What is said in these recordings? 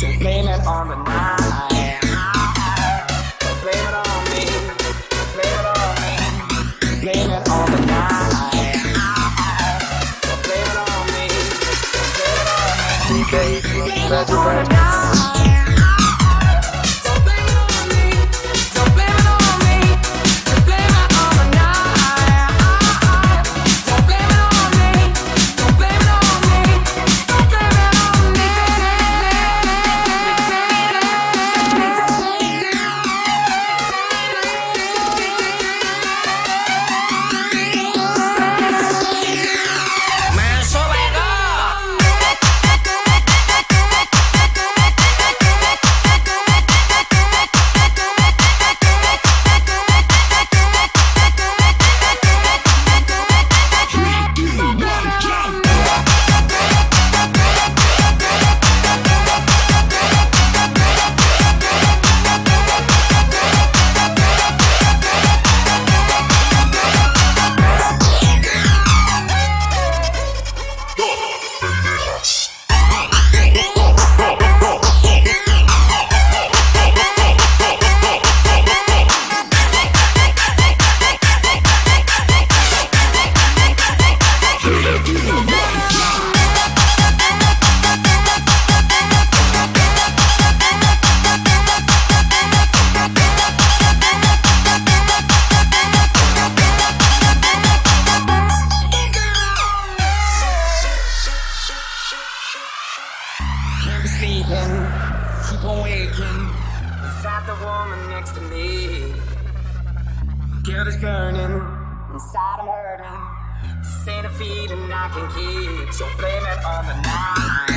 So blame it on the night. Blame it on me. Blame it on me. The night. Blame it on me. Blame it on the night. So blame it on the night.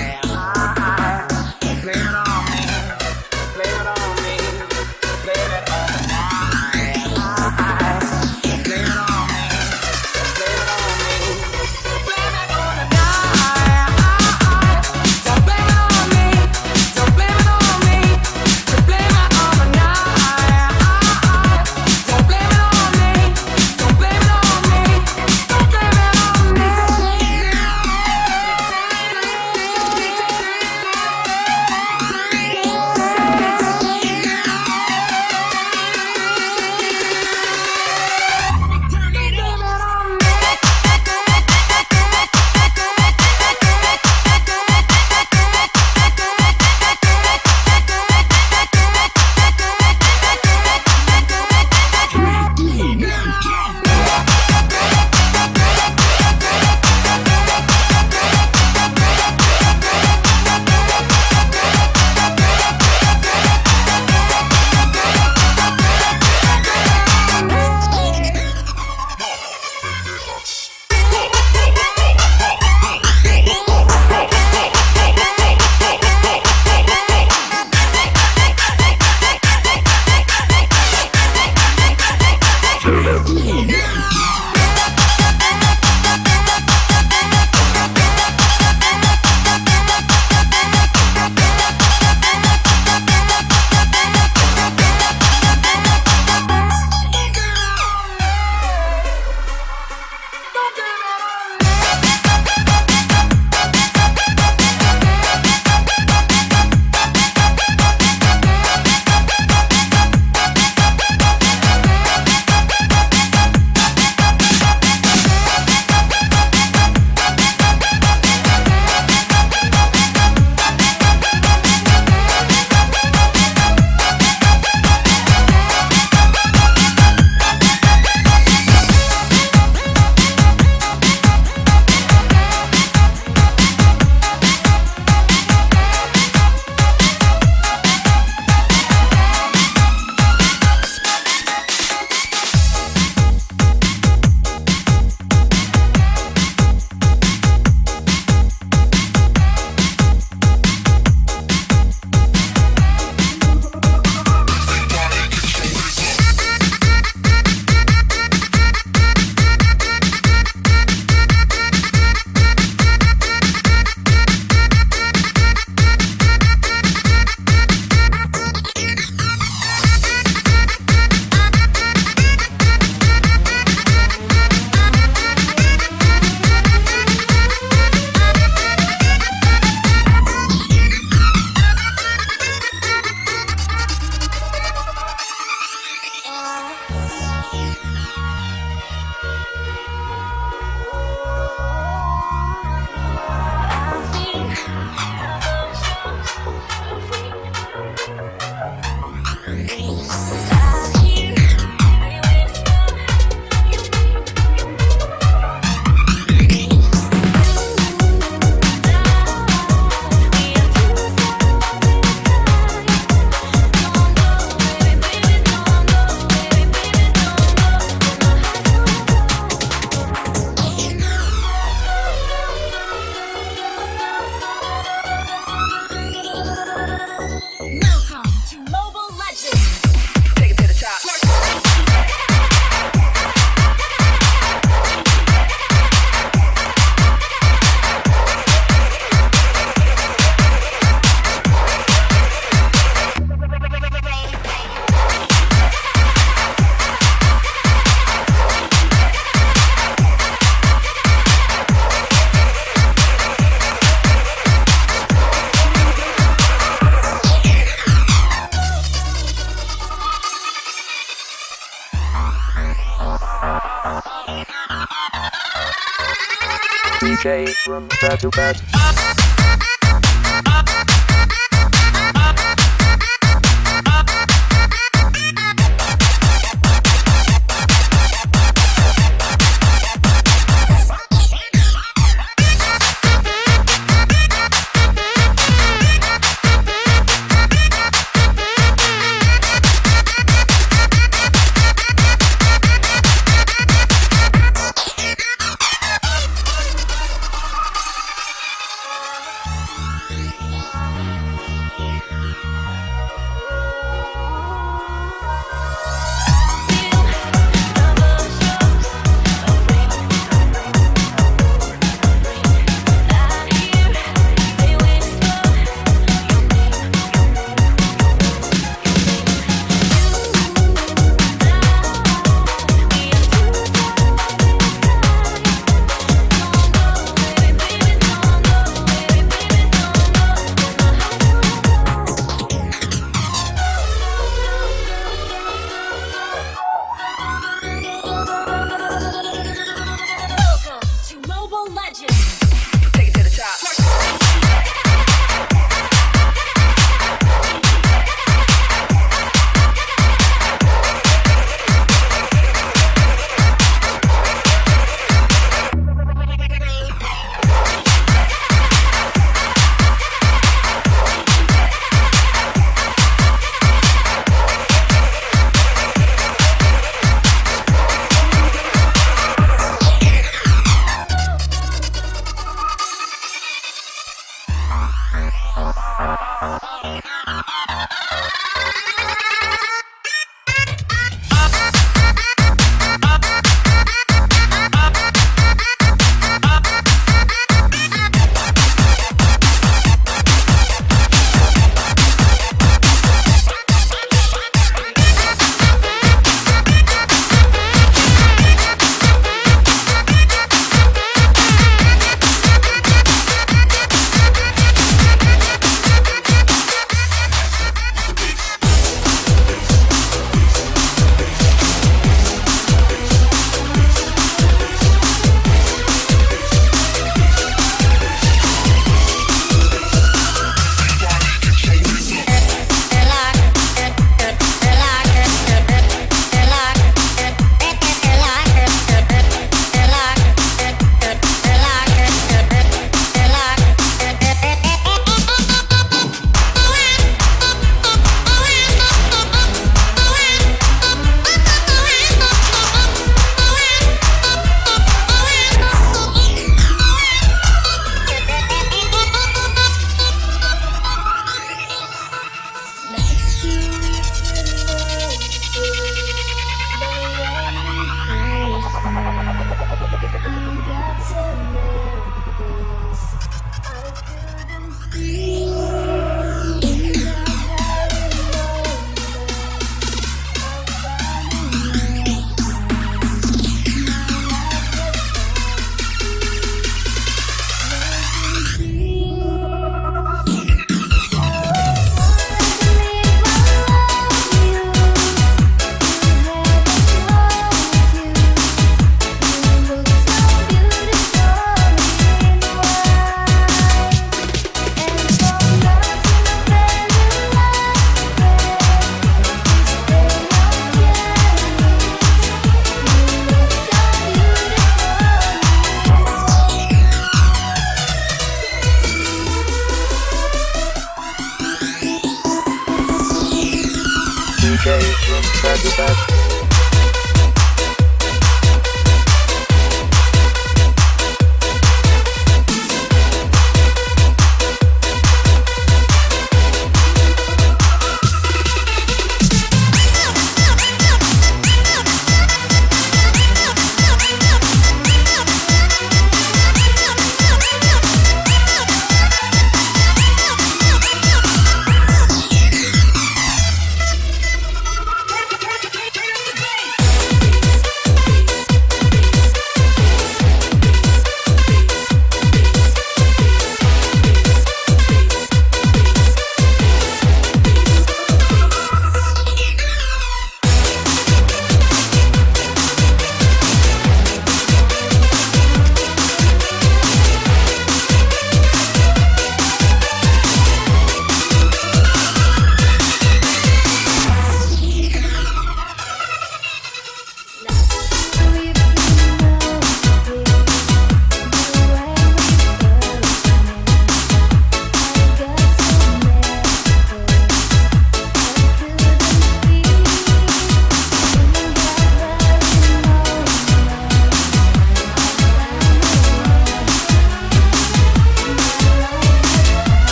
DJ from bed to bed.